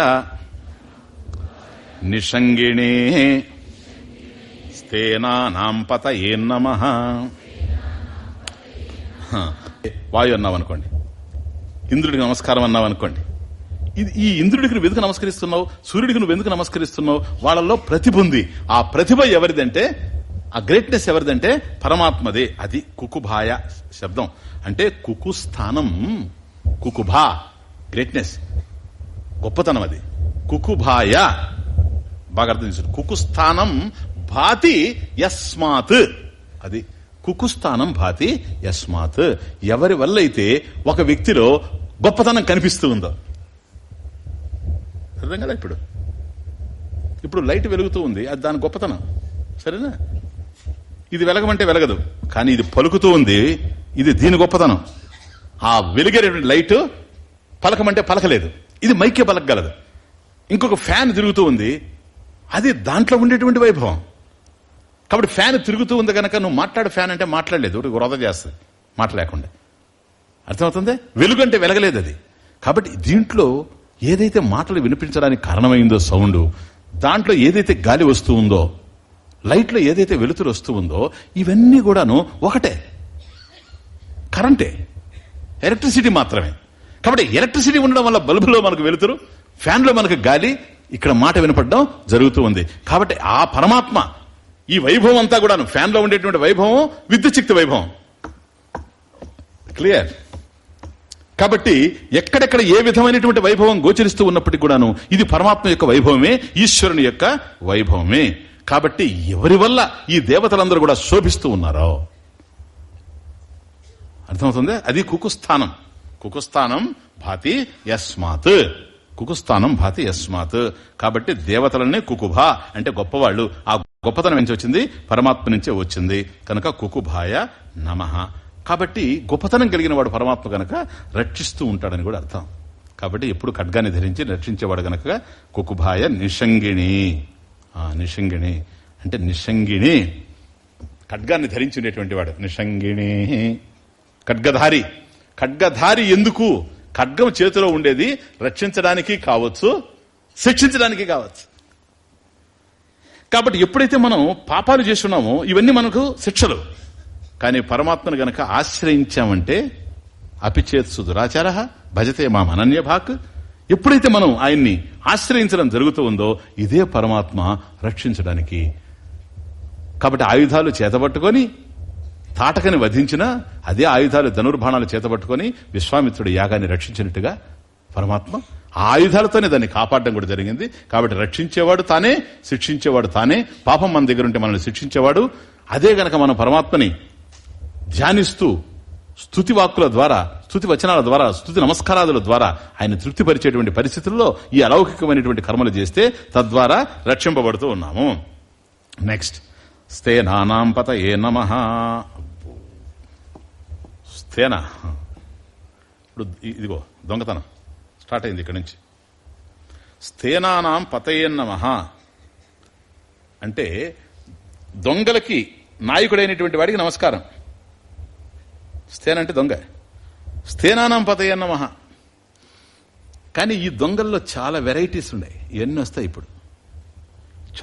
నిషంగిణే స్తేనానాం పత ఏన్నమ వాయు అన్నావు అనుకోండి ఇంద్రుడికి నమస్కారం అన్నావు అనుకోండి ఈ ఇంద్రుడికి నువ్వు ఎందుకు నమస్కరిస్తున్నావు? సూర్యుడికి నువ్వు ఎందుకు నమస్కరిస్తున్నావు? వాళ్ళలో ప్రతిభ ఉంది. ఆ ప్రతిభ ఎవరిదంటే ఆ గ్రేట్నెస్ ఎవరిదంటే పరమాత్మదే. అది కుకుభాయ శబ్దం. అంటే కుకు స్థానం కుకుభా గ్రేట్నెస్ గొప్పతనం అది. కుకుభాయ. బాగా అర్థం చేసుకోండి కుకుస్థానం భాతి యస్మాత్. అది కుకుస్థానం భాతి యస్మాత్. ఎవరి వల్ల అయితే ఒక వ్యక్తిలో గొప్పతనం కనిపిస్తూ ఉందో. అర్థం కదా ఇప్పుడు? ఇప్పుడు లైట్ వెలుగుతూ ఉంది అది దాని గొప్పతనం. సరేనా? ఇది వెలగమంటే వెలగదు కానీ ఇది పలుకుతూ ఉంది ఇది దీని గొప్పతనం. ఆ వెలిగేటువంటి లైట్ పలకమంటే పలకలేదు. ఇది మైకే పలకగలదు. ఇంకొక ఫ్యాన్ తిరుగుతూ ఉంది అది దాంట్లో ఉండేటువంటి వైభవం. కాబట్టి ఫ్యాన్ తిరుగుతూ ఉంది కనుక నువ్వు మాట్లాడు ఫ్యాన్ అంటే మాట్లాడలేదు ఒకటి వృధ చేస్తుంది మాట్లాడకుండా. అర్థమవుతుంది? వెలుగు అంటే వెలగలేదు అది. కాబట్టి దీంట్లో ఏదైతే మాటలు వినిపించడానికి కారణమైందో సౌండ్ దాంట్లో ఏదైతే గాలి వస్తూ ఉందో లైట్లో ఏదైతే వెలుతురు వస్తూ ఉందో ఇవన్నీ కూడాను ఒకటే. కరెంటే. ఎలక్ట్రిసిటీ మాత్రమే. కాబట్టి ఎలక్ట్రిసిటీ ఉండడం వల్ల బల్బులో మనకు వెలుతురు ఫ్యాన్లో మనకు గాలి ఇక్కడ మాట వినపడడం జరుగుతూ ఉంది. కాబట్టి ఆ పరమాత్మ ఈ వైభవం అంతా కూడాను ఫ్యాన్లో ఉండేటువంటి వైభవం విద్యుత్ శక్తి వైభవం. క్లియర్? కాబట్టి ఎక్కడెక్కడ ఏ విధమైనటువంటి వైభవం గోచరిస్తూ ఉన్నప్పటికీ కూడాను ఇది పరమాత్మ యొక్క వైభవమే ఈశ్వరుని యొక్క వైభవమే. కాబట్టి ఎవరి వల్ల ఈ దేవతలందరూ కూడా శోభిస్తూ ఉన్నారో? అర్థమవుతుంది? అది కుకుస్థానం. కుకుస్థానం భాతి యస్మాత్. కుకుస్థానం భాతి యస్మాత్. కాబట్టి దేవతలనే కుకుభ అంటే గొప్పవాళ్ళు. ఆ గొప్పతనం నుంచి వచ్చింది పరమాత్మ నుంచే వచ్చింది. కనుక కుకుభాయ నమ. కాబట్టి గొప్పతనం కలిగిన వాడు పరమాత్మ గనక రక్షిస్తూ ఉంటాడని కూడా అర్థం. కాబట్టి ఎప్పుడు ఖడ్గాన్ని ధరించి రక్షించేవాడు గనక కుకుభాయ నిషంగిణి. నిషంగిణి. అంటే నిషంగిణి. ఖడ్గాన్ని ధరించి ఉండేటువంటి వాడు. నిషంగిణి. ఖడ్గధారి. ఖడ్గధారి ఎందుకు? ఖడ్గం చేతిలో ఉండేది రక్షించడానికి కావచ్చు శిక్షించడానికి కావచ్చు. కాబట్టి ఎప్పుడైతే మనం పాపాలు చేస్తున్నామో ఇవన్నీ మనకు శిక్షలు. కానీ పరమాత్మను గనక ఆశ్రయించామంటే అపిచేత్సు దురాచార భజతే మా అనన్య భాక్ ఎప్పుడైతే మనం ఆయన్ని ఆశ్రయించడం జరుగుతూ ఉందో ఇదే పరమాత్మ రక్షించడానికి. కాబట్టి ఆయుధాలు చేతబట్టుకొని తాటకని వధించిన అదే ఆయుధాలు ధనుర్బాణాలు చేతబట్టుకొని విశ్వామిత్రుడు యాగాన్ని రక్షించినట్టుగా పరమాత్మ ఆ ఆయుధాలతోనే దాన్ని కాపాడడం కూడా జరిగింది. కాబట్టి రక్షించేవాడు తానే శిక్షించేవాడు తానే పాపం మన దగ్గర ఉంటే మనల్ని శిక్షించేవాడు. అదే గనక మన పరమాత్మని ధ్యానిస్తూ స్థుతి వాక్కుల ద్వారా స్థుతి వచనాల ద్వారా స్థుతి నమస్కారాదుల ద్వారా ఆయన తృప్తిపరిచేటువంటి పరిస్థితుల్లో ఈ అలౌకికమైనటువంటి కర్మలు చేస్తే తద్వారా రక్షింపబడుతూ ఉన్నాము. నెక్స్ట్ స్థేనానాం పత ఏ నమ. స్థేన ఇప్పుడు ఇదిగో దొంగతనం. స్టార్ట్ అయింది ఇక్కడి నుంచి. స్థేనానాం పతయే నమ. అంటే దొంగలకి నాయకుడైనటువంటి వాడికి నమస్కారం. స్థేన అంటే దొంగ. స్థేనానం పతయ నమ. కానీ ఈ దొంగల్లో చాలా వెరైటీస్ ఉన్నాయి. ఇవన్నీ వస్తాయి ఇప్పుడు?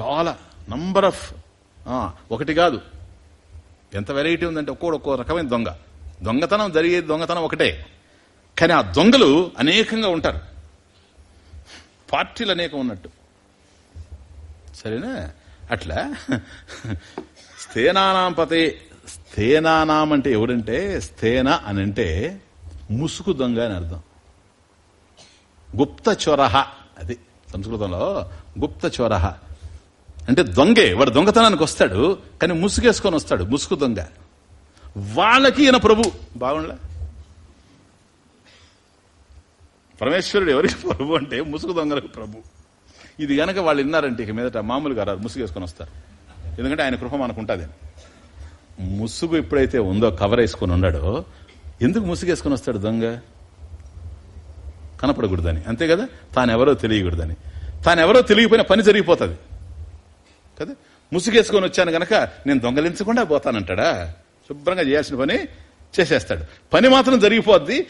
చాలా. నంబర్ ఆఫ్ ఒకటి కాదు. ఎంత వెరైటీ ఉందంటే ఒక్కో ఒక్కో రకమైన దొంగ. దొంగతనం జరిగేది దొంగతనం ఒకటే. కానీ ఆ దొంగలు అనేకంగా ఉంటారు. పార్టీలు అనేకం ఉన్నట్టు. సరేనా? అట్లా. స్థేనానాంపతే స్థేనానాం అంటే ఎవరంటే స్థేన అని అంటే ముసుగు దొంగ అని అర్థం. గుప్త చొరహ అది సంస్కృతంలో గుప్త చొరహ. అంటే దొంగే వాడు దొంగతనానికి వస్తాడు కానీ ముసుగేసుకొని వస్తాడు ముసుగు దొంగ. వాళ్ళకి ఈయన ప్రభు. బాగుండలే? పరమేశ్వరుడు ఎవరికి ప్రభు అంటే ముసుగు దొంగలకు ప్రభు. ఇది గనక వాళ్ళు విన్నారంటే ఇక మీదట మామూలుగా రారు ముసుగేసుకొని వస్తారు. ఎందుకంటే ఆయన కృప మనకు ఉంటుంది ముసుగు ఎప్పుడైతే ఉందో కవర్ వేసుకుని ఉన్నాడో ఎందుకు ముసుగేసుకొని వస్తాడు దొంగ? కనపడకూడదని. అంతే కదా? తానెవరో తెలియకూడదని. తానెవరో తెలియకపోయినా పని జరిగిపోతుంది. కదా? ముసుగేసుకొని వచ్చాను గనక నేను దొంగలించకుండా పోతానంటాడా? శుభ్రంగా చేయాల్సిన పని చేసేస్తాడు. పని మాత్రం జరిగిపోద్ది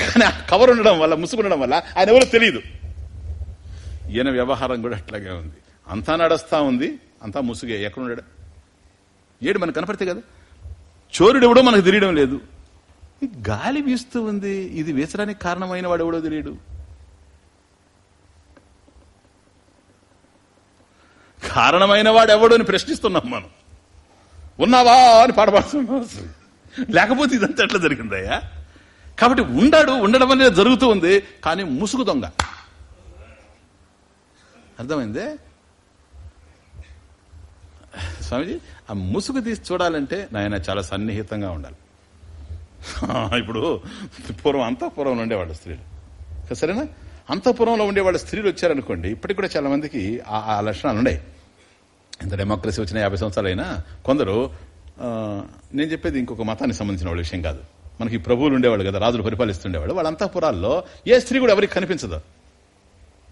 కానీ ఆ కవర్ ఉండడం వల్ల ముసుగు ఉండడం వల్ల ఆయన ఎవరో తెలియదు ఈయన వ్యవహారం కూడా అట్లాగే ఉంది. అంతా నడుస్తా ఉంది అంతా ముసుగే. ఎక్కడున్నాడు? ఏడు మనకు కనపడితే కదా? చోరుడు ఎవడో మనకు తెలియడం లేదు. గాలి వీస్తూ ఉంది. ఇది వీసడానికి కారణమైన వాడు ఎవడో తెలియడు. కారణమైన వాడు ఎవడో అని ప్రశ్నిస్తున్నాం మనం. ఉన్నావా అని పాటపడుతున్నాం లేకపోతే ఇదంతా ఎట్లా జరిగిందయ్యా? కాబట్టి ఉండాడు ఉండడం అనేది జరుగుతూ ఉంది కానీ ముసుగు దొంగ. అర్థమైందే? స్వామిజీ ఆ ముసుగు తీసి చూడాలంటే నాయన చాలా సన్నిహితంగా ఉండాలి. ఇప్పుడు పూర్వం అంతఃపురంలో ఉండేవాళ్ళు స్త్రీలు. సరేనా? అంతఃపురంలో ఉండేవాళ్ళు స్త్రీలు వచ్చారనుకోండి ఇప్పటికి కూడా చాలా మందికి ఆ ఆ లక్షణాలు ఉన్నాయి. ఇంత డెమోక్రసీ వచ్చిన యాభై సంవత్సరాలైనా కొందరు నేను చెప్పేది ఇంకొక మతానికి సంబంధించిన వాళ్ళ విషయం కాదు. మనకి ప్రభువులు ఉండేవాళ్ళు కదా రాజులు పరిపాలిస్తుండేవాళ్ళు. వాళ్ళ అంతఃపురాల్లో ఏ స్త్రీ కూడా ఎవరికి కనిపించదు.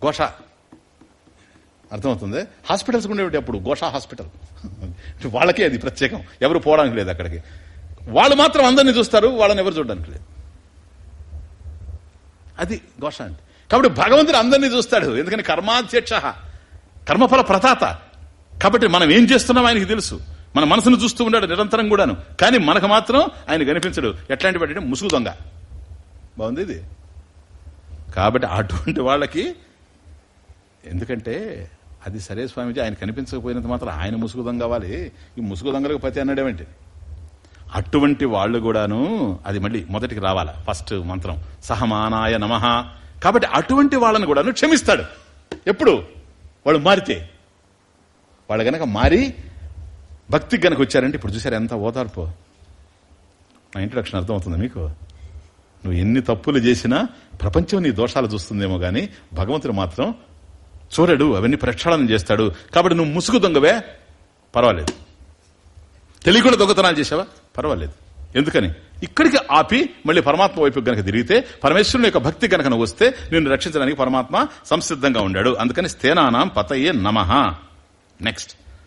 ఘోష. అర్థమవుతుంది? హాస్పిటల్స్ ఉండేవి అప్పుడు? గోషా హాస్పిటల్. వాళ్ళకే అది ప్రత్యేకం. ఎవరు పోవడానికి లేదు అక్కడికి. వాళ్ళు మాత్రం అందరినీ చూస్తారు వాళ్ళని ఎవరు చూడడానికి లేదు. అది ఘోష అంటే. కాబట్టి భగవంతుడు అందరినీ చూస్తాడు. ఎందుకని? కర్మాధ్యక్ష. కర్మఫల ప్రతాత. కాబట్టి మనం ఏం చేస్తున్నాం ఆయనకి తెలుసు. మన మనసును చూస్తూ ఉన్నాడు నిరంతరం కూడాను. కానీ మనకు మాత్రం ఆయన కనిపించడు. ఎట్లాంటి వాడు ముసుగు దొంగ. బాగుంది ఇది? కాబట్టి అటువంటి వాళ్ళకి ఎందుకంటే అది సరే స్వామిజీ ఆయన కనిపించకపోయినంత మాత్రం ఆయన ముసుగు దొంగ అవ్వాలి ఈ ముసుగు దొంగలకు పతి అన్నాడేమంటే అటువంటి వాళ్ళు కూడాను అది మళ్ళీ మొదటికి రావాల ఫస్ట్ మంత్రం. సహమానాయ నమః. కాబట్టి అటువంటి వాళ్ళని కూడాను క్షమిస్తాడు. ఎప్పుడు? వాళ్ళు మారితే. వాళ్ళు గనక మారి భక్తికి గనక వచ్చారంటే ఇప్పుడు చూసారు ఎంత ఓదార్పు. నా ఇంట్రడక్షన్ అర్థమవుతుంది మీకు. నువ్వు ఎన్ని తప్పులు చేసినా ప్రపంచం నీ దోషాలు చూస్తుందేమో గాని భగవంతుడు మాత్రం చూడడు అవన్నీ ప్రక్షాళన చేస్తాడు. కాబట్టి నువ్వు ముసుగు దొంగవే? పర్వాలేదు. తెలియకుండా దొంగతనాలు చేసావా పర్వాలేదు. ఎందుకని? ఇక్కడికి ఆపి మళ్ళీ పరమాత్మ వైపు గనక తిరిగితే పరమేశ్వరుని యొక్క భక్తి గనక వస్తే నిన్ను రక్షించడానికి పరమాత్మ సంసిద్ధంగా ఉండాడు. అందుకని స్థేనానాం పతయే నమః. నెక్స్ట్